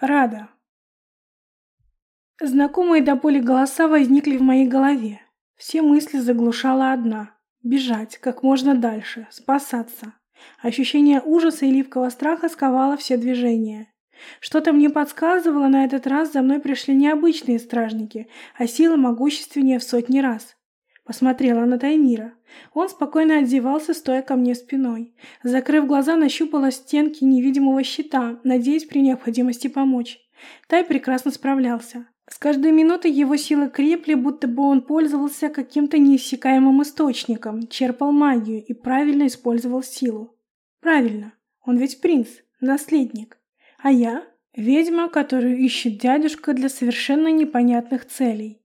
Рада. Знакомые до боли голоса возникли в моей голове. Все мысли заглушала одна – бежать как можно дальше, спасаться. Ощущение ужаса и липкого страха сковало все движения. Что-то мне подсказывало, на этот раз за мной пришли не обычные стражники, а сила могущественнее в сотни раз. Посмотрела на Таймира. Он спокойно одевался, стоя ко мне спиной. Закрыв глаза, нащупала стенки невидимого щита, надеясь при необходимости помочь. Тай прекрасно справлялся. С каждой минутой его силы крепли, будто бы он пользовался каким-то неиссякаемым источником, черпал магию и правильно использовал силу. Правильно, он ведь принц, наследник. А я – ведьма, которую ищет дядюшка для совершенно непонятных целей.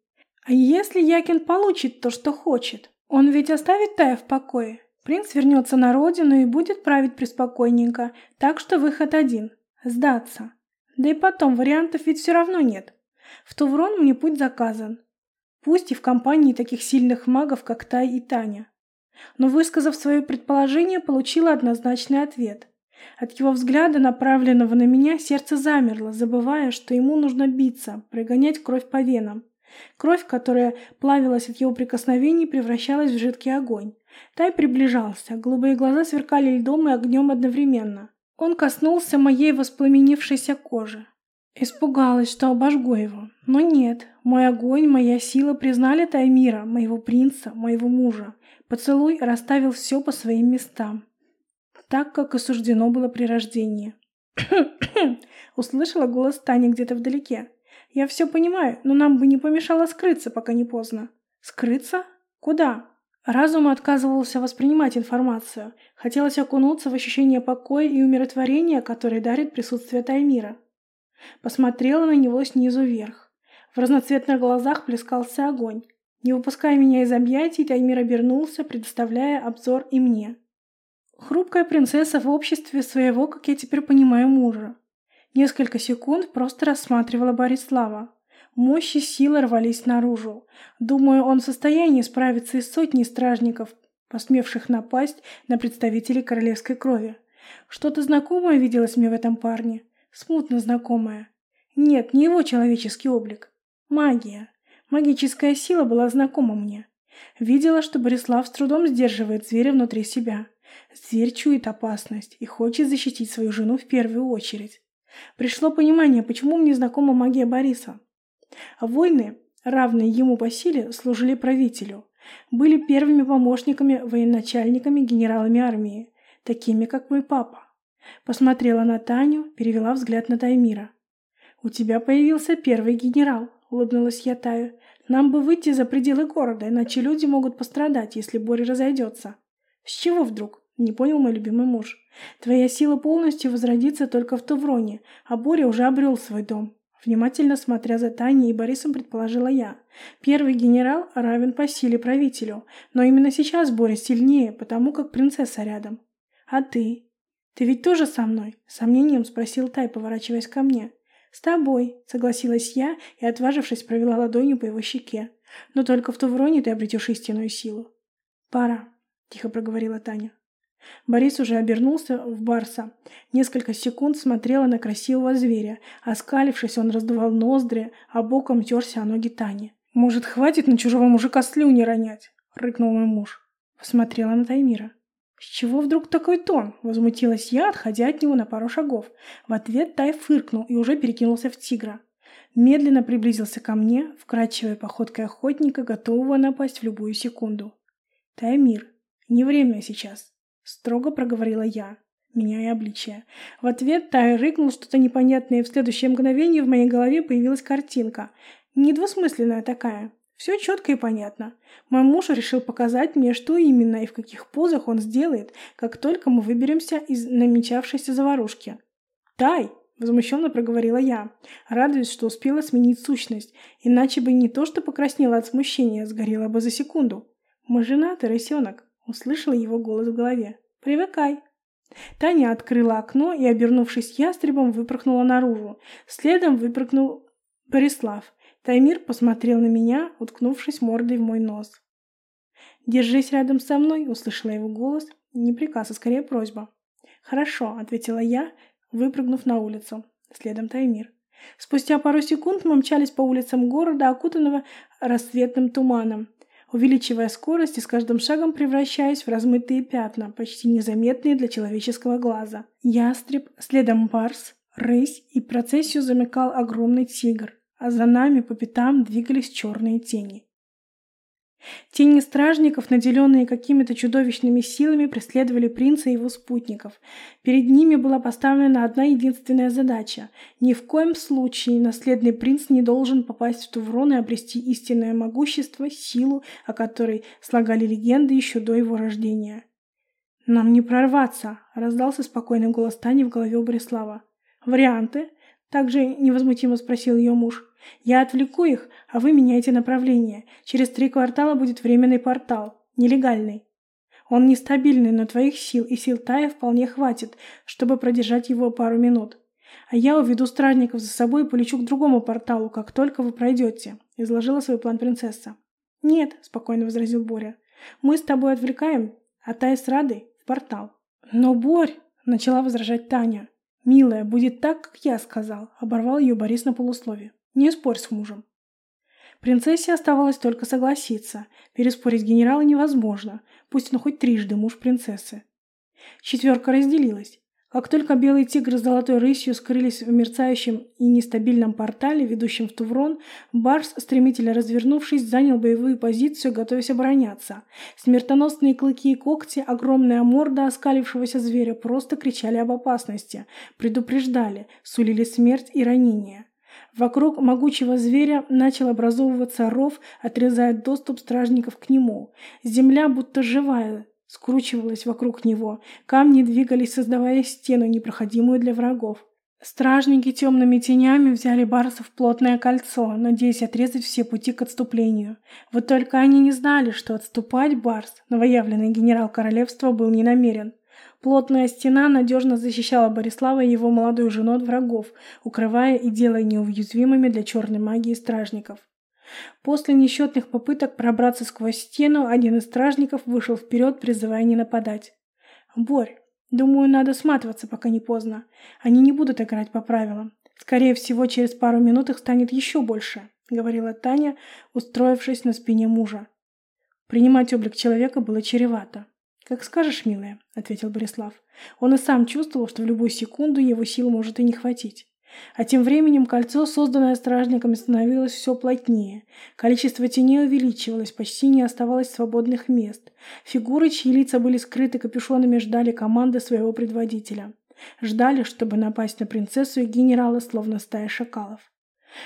А если Якин получит то, что хочет? Он ведь оставит Тая в покое. Принц вернется на родину и будет править преспокойненько, так что выход один – сдаться. Да и потом, вариантов ведь все равно нет. В Туврон мне путь заказан. Пусть и в компании таких сильных магов, как Тай и Таня. Но, высказав свое предположение, получила однозначный ответ. От его взгляда, направленного на меня, сердце замерло, забывая, что ему нужно биться, прогонять кровь по венам. Кровь, которая плавилась от его прикосновений, превращалась в жидкий огонь. Тай приближался, голубые глаза сверкали льдом и огнем одновременно. Он коснулся моей воспламенившейся кожи. Испугалась, что обожгу его. Но нет, мой огонь, моя сила признали Таймира, моего принца, моего мужа. Поцелуй расставил все по своим местам. Так, как и суждено было при рождении. Услышала голос Тани где-то вдалеке. Я все понимаю, но нам бы не помешало скрыться, пока не поздно. Скрыться? Куда? Разум отказывался воспринимать информацию. Хотелось окунуться в ощущение покоя и умиротворения, которое дарит присутствие Таймира. Посмотрела на него снизу вверх. В разноцветных глазах плескался огонь. Не выпуская меня из объятий, Таймир обернулся, предоставляя обзор и мне. Хрупкая принцесса в обществе своего, как я теперь понимаю, мужа. Несколько секунд просто рассматривала Борислава. Мощь и сила рвались наружу. Думаю, он в состоянии справиться и сотней стражников, посмевших напасть на представителей королевской крови. Что-то знакомое виделось мне в этом парне. Смутно знакомое. Нет, не его человеческий облик. Магия. Магическая сила была знакома мне. Видела, что Борислав с трудом сдерживает зверя внутри себя. Зверь чует опасность и хочет защитить свою жену в первую очередь. Пришло понимание, почему мне знакома магия Бориса. Войны, равные ему по силе, служили правителю. Были первыми помощниками, военачальниками, генералами армии, такими, как мой папа. Посмотрела на Таню, перевела взгляд на Таймира. «У тебя появился первый генерал», — улыбнулась я Таю. «Нам бы выйти за пределы города, иначе люди могут пострадать, если Боря разойдется». «С чего вдруг?» — не понял мой любимый муж. «Твоя сила полностью возродится только в Тувроне, а Боря уже обрел свой дом». Внимательно смотря за Таней и Борисом, предположила я. Первый генерал равен по силе правителю, но именно сейчас Боря сильнее, потому как принцесса рядом. А ты? Ты ведь тоже со мной? Сомнением спросил Тай, поворачиваясь ко мне. «С тобой», — согласилась я и, отважившись, провела ладонью по его щеке. «Но только в Тувроне ты обретешь истинную силу». «Пора», — тихо проговорила Таня. Борис уже обернулся в Барса. Несколько секунд смотрела на красивого зверя. Оскалившись, он раздувал ноздри, а боком терся о ноги Тани. «Может, хватит на чужого мужика слюни ронять?» — рыкнул мой муж. Посмотрела на Таймира. «С чего вдруг такой тон?» — возмутилась я, отходя от него на пару шагов. В ответ Тай фыркнул и уже перекинулся в тигра. Медленно приблизился ко мне, вкрадчивой походкой охотника, готового напасть в любую секунду. «Таймир, не время сейчас», — строго проговорила я, меняя обличие. В ответ Тай рыкнул что-то непонятное, и в следующее мгновение в моей голове появилась картинка. Недвусмысленная такая. Все четко и понятно. Мой муж решил показать мне, что именно и в каких позах он сделает, как только мы выберемся из намечавшейся заварушки. «Тай!» – возмущенно проговорила я, радуясь, что успела сменить сущность, иначе бы не то что покраснела от смущения, сгорела бы за секунду. «Мы женаты, рысенок!» – услышала его голос в голове. «Привыкай!» Таня открыла окно и, обернувшись ястребом, выпорхнула наружу. Следом выпрыгнул Борислав. Таймир посмотрел на меня, уткнувшись мордой в мой нос. «Держись рядом со мной», — услышала его голос. Не приказ, а скорее просьба. «Хорошо», — ответила я, выпрыгнув на улицу. Следом Таймир. Спустя пару секунд мы мчались по улицам города, окутанного рассветным туманом, увеличивая скорость и с каждым шагом превращаясь в размытые пятна, почти незаметные для человеческого глаза. Ястреб, следом барс, рысь и процессию замыкал огромный тигр, а за нами по пятам двигались черные тени. Тени стражников, наделенные какими-то чудовищными силами, преследовали принца и его спутников. Перед ними была поставлена одна единственная задача. Ни в коем случае наследный принц не должен попасть в Туврон и обрести истинное могущество, силу, о которой слагали легенды еще до его рождения. «Нам не прорваться!» — раздался спокойный голос Тани в голове у Борислава. «Варианты?» — также невозмутимо спросил ее муж. Я отвлеку их, а вы меняете направление. Через три квартала будет временный портал. Нелегальный. Он нестабильный, но твоих сил и сил Тая вполне хватит, чтобы продержать его пару минут. А я уведу стражников за собой и полечу к другому порталу, как только вы пройдете», — изложила свой план принцесса. «Нет», — спокойно возразил Боря. «Мы с тобой отвлекаем, а Тая с Радой в портал». «Но, Борь», — начала возражать Таня. «Милая, будет так, как я сказал», — оборвал ее Борис на полусловие. Не спорь с мужем. Принцессе оставалось только согласиться. Переспорить генерала невозможно, пусть он хоть трижды муж принцессы. Четверка разделилась. Как только белый тигр с золотой рысью скрылись в мерцающем и нестабильном портале, ведущем в Туврон, Барс, стремительно развернувшись, занял боевую позицию, готовясь обороняться. Смертоносные клыки и когти, огромная морда оскалившегося зверя просто кричали об опасности, предупреждали, сулили смерть и ранения. Вокруг могучего зверя начал образовываться ров, отрезая доступ стражников к нему. Земля, будто живая, скручивалась вокруг него. Камни двигались, создавая стену, непроходимую для врагов. Стражники темными тенями взяли барса в плотное кольцо, надеясь отрезать все пути к отступлению. Вот только они не знали, что отступать Барс, новоявленный генерал королевства, был не намерен. Плотная стена надежно защищала Борислава и его молодую жену от врагов, укрывая и делая неуязвимыми для черной магии стражников. После несчетных попыток пробраться сквозь стену, один из стражников вышел вперед, призывая не нападать. «Борь, думаю, надо сматываться, пока не поздно. Они не будут играть по правилам. Скорее всего, через пару минут их станет еще больше», — говорила Таня, устроившись на спине мужа. Принимать облик человека было чревато. «Как скажешь, милая», — ответил Борислав. Он и сам чувствовал, что в любую секунду его сил может и не хватить. А тем временем кольцо, созданное стражниками, становилось все плотнее. Количество теней увеличивалось, почти не оставалось свободных мест. Фигуры, чьи лица были скрыты капюшонами, ждали команды своего предводителя. Ждали, чтобы напасть на принцессу и генерала, словно стая шакалов.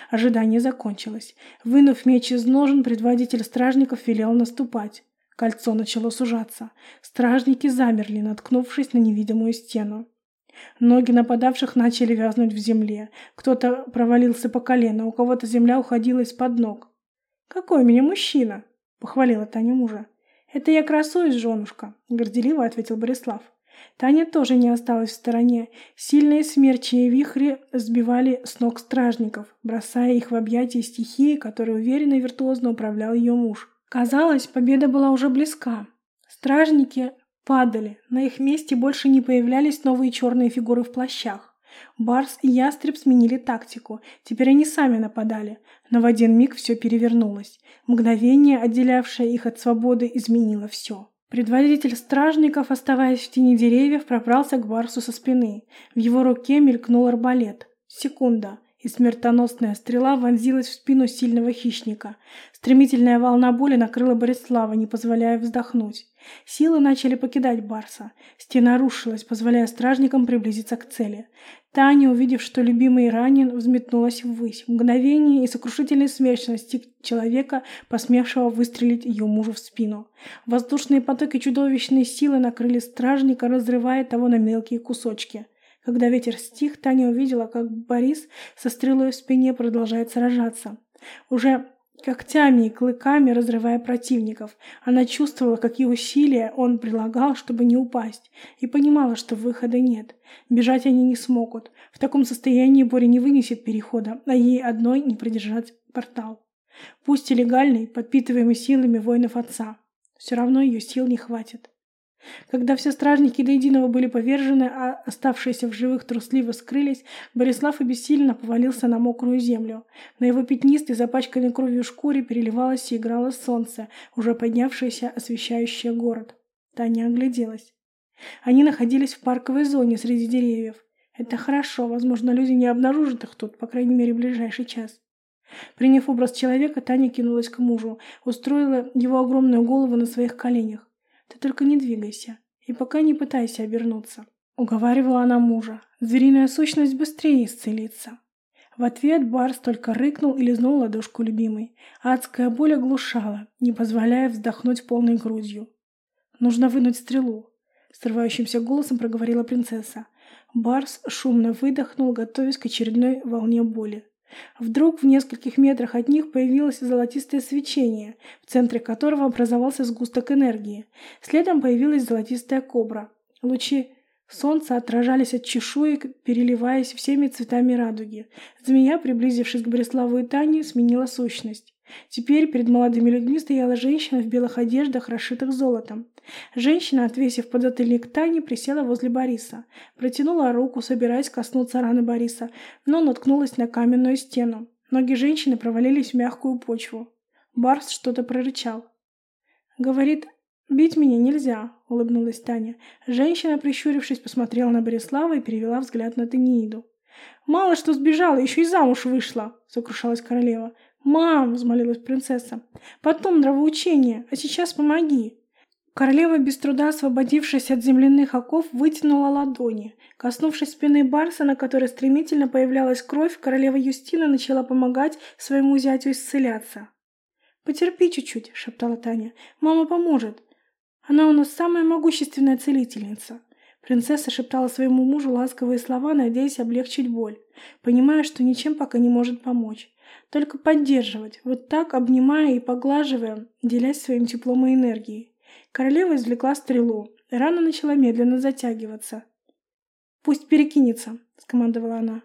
Ожидание закончилось. Вынув меч из ножен, предводитель стражников велел наступать. Кольцо начало сужаться. Стражники замерли, наткнувшись на невидимую стену. Ноги нападавших начали вязнуть в земле. Кто-то провалился по колено, у кого-то земля уходила из-под ног. «Какой у меня мужчина!» — похвалила Таня мужа. «Это я красуюсь, женушка», — горделиво ответил Борислав. Таня тоже не осталась в стороне. Сильные смерчи и вихри сбивали с ног стражников, бросая их в объятия стихии, которой уверенно и виртуозно управлял ее муж. Казалось, победа была уже близка. Стражники падали, на их месте больше не появлялись новые черные фигуры в плащах. Барс и Ястреб сменили тактику, теперь они сами нападали, но в один миг все перевернулось. Мгновение, отделявшее их от свободы, изменило все. Предводитель стражников, оставаясь в тени деревьев, пробрался к Барсу со спины. В его руке мелькнул арбалет. Секунда и смертоносная стрела вонзилась в спину сильного хищника. Стремительная волна боли накрыла Борислава, не позволяя вздохнуть. Силы начали покидать Барса. Стена рушилась, позволяя стражникам приблизиться к цели. Таня, увидев, что любимый ранен, взметнулась ввысь. Мгновение и сокрушительный смерч настиг человека, посмевшего выстрелить ее мужу в спину. Воздушные потоки чудовищной силы накрыли стражника, разрывая того на мелкие кусочки. Когда ветер стих, Таня увидела, как Борис со стрелой в спине продолжает сражаться. Уже когтями и клыками разрывая противников. Она чувствовала, какие усилия он прилагал, чтобы не упасть, и понимала, что выхода нет. Бежать они не смогут. В таком состоянии Боря не вынесет перехода, а ей одной не продержать портал. Пусть и легальный, подпитываемый силами воинов отца. Все равно ее сил не хватит. Когда все стражники до единого были повержены, а оставшиеся в живых трусливо скрылись, Борислав обессиленно повалился на мокрую землю. На его пятнистой, запачканной кровью шкуре переливалось и играло солнце, уже поднявшееся, освещающее город. Таня огляделась. Они находились в парковой зоне среди деревьев. Это хорошо, возможно, люди не обнаружат их тут, по крайней мере, в ближайший час. Приняв образ человека, Таня кинулась к мужу, устроила его огромную голову на своих коленях. Ты только не двигайся и пока не пытайся обернуться. Уговаривала она мужа. Звериная сущность быстрее исцелится. В ответ Барс только рыкнул и лизнул ладошку любимой. Адская боль оглушала, не позволяя вздохнуть полной грудью. «Нужно вынуть стрелу», — срывающимся голосом проговорила принцесса. Барс шумно выдохнул, готовясь к очередной волне боли. Вдруг в нескольких метрах от них появилось золотистое свечение, в центре которого образовался сгусток энергии. Следом появилась золотистая кобра. Лучи солнца отражались от чешуек, переливаясь всеми цветами радуги. Змея, приблизившись к Бориславу и Тане, сменила сущность. Теперь перед молодыми людьми стояла женщина в белых одеждах, расшитых золотом. Женщина, отвесив подзатыльник Тани, присела возле Бориса. Протянула руку, собираясь коснуться раны Бориса, но наткнулась на каменную стену. Ноги женщины провалились в мягкую почву. Барс что-то прорычал. «Говорит, бить меня нельзя», — улыбнулась Таня. Женщина, прищурившись, посмотрела на Борислава и перевела взгляд на Танииду. «Мало что сбежала, еще и замуж вышла», — сокрушалась королева. «Мам!» — взмолилась принцесса. «Потом нравоучение, а сейчас помоги!» Королева, без труда освободившись от земляных оков, вытянула ладони. Коснувшись спины Барса, на которой стремительно появлялась кровь, королева Юстина начала помогать своему зятю исцеляться. «Потерпи чуть-чуть», — шептала Таня. «Мама поможет. Она у нас самая могущественная целительница». Принцесса шептала своему мужу ласковые слова, надеясь облегчить боль, понимая, что ничем пока не может помочь. Только поддерживать, вот так, обнимая и поглаживая, делясь своим теплом и энергией. Королева извлекла стрелу. Рана начала медленно затягиваться. «Пусть перекинется», — скомандовала она.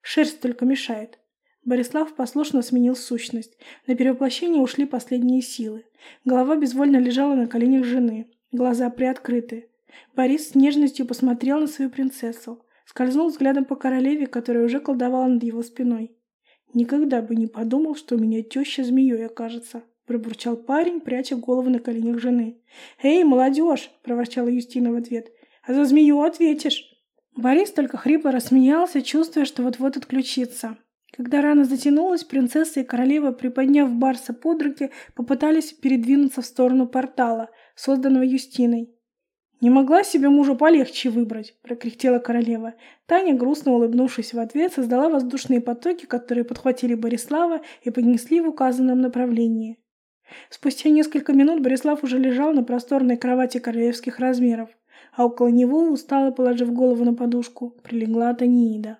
«Шерсть только мешает». Борислав послушно сменил сущность. На перевоплощение ушли последние силы. Голова безвольно лежала на коленях жены, глаза приоткрыты. Борис с нежностью посмотрел на свою принцессу, скользнул взглядом по королеве, которая уже колдовала над его спиной. «Никогда бы не подумал, что у меня теща змеей окажется», — пробурчал парень, пряча голову на коленях жены. «Эй, молодежь!» — проворчала Юстина в ответ. «А за змею ответишь!» Борис только хрипло рассмеялся, чувствуя, что вот-вот отключится. Когда рана затянулась, принцесса и королева, приподняв Барса под руки, попытались передвинуться в сторону портала, созданного Юстиной. «Не могла себе мужа полегче выбрать», — прокряхтела королева. Таня, грустно улыбнувшись в ответ, создала воздушные потоки, которые подхватили Борислава и поднесли в указанном направлении. Спустя несколько минут Борислав уже лежал на просторной кровати королевских размеров, а около него, устало положив голову на подушку, прилегла Таниида.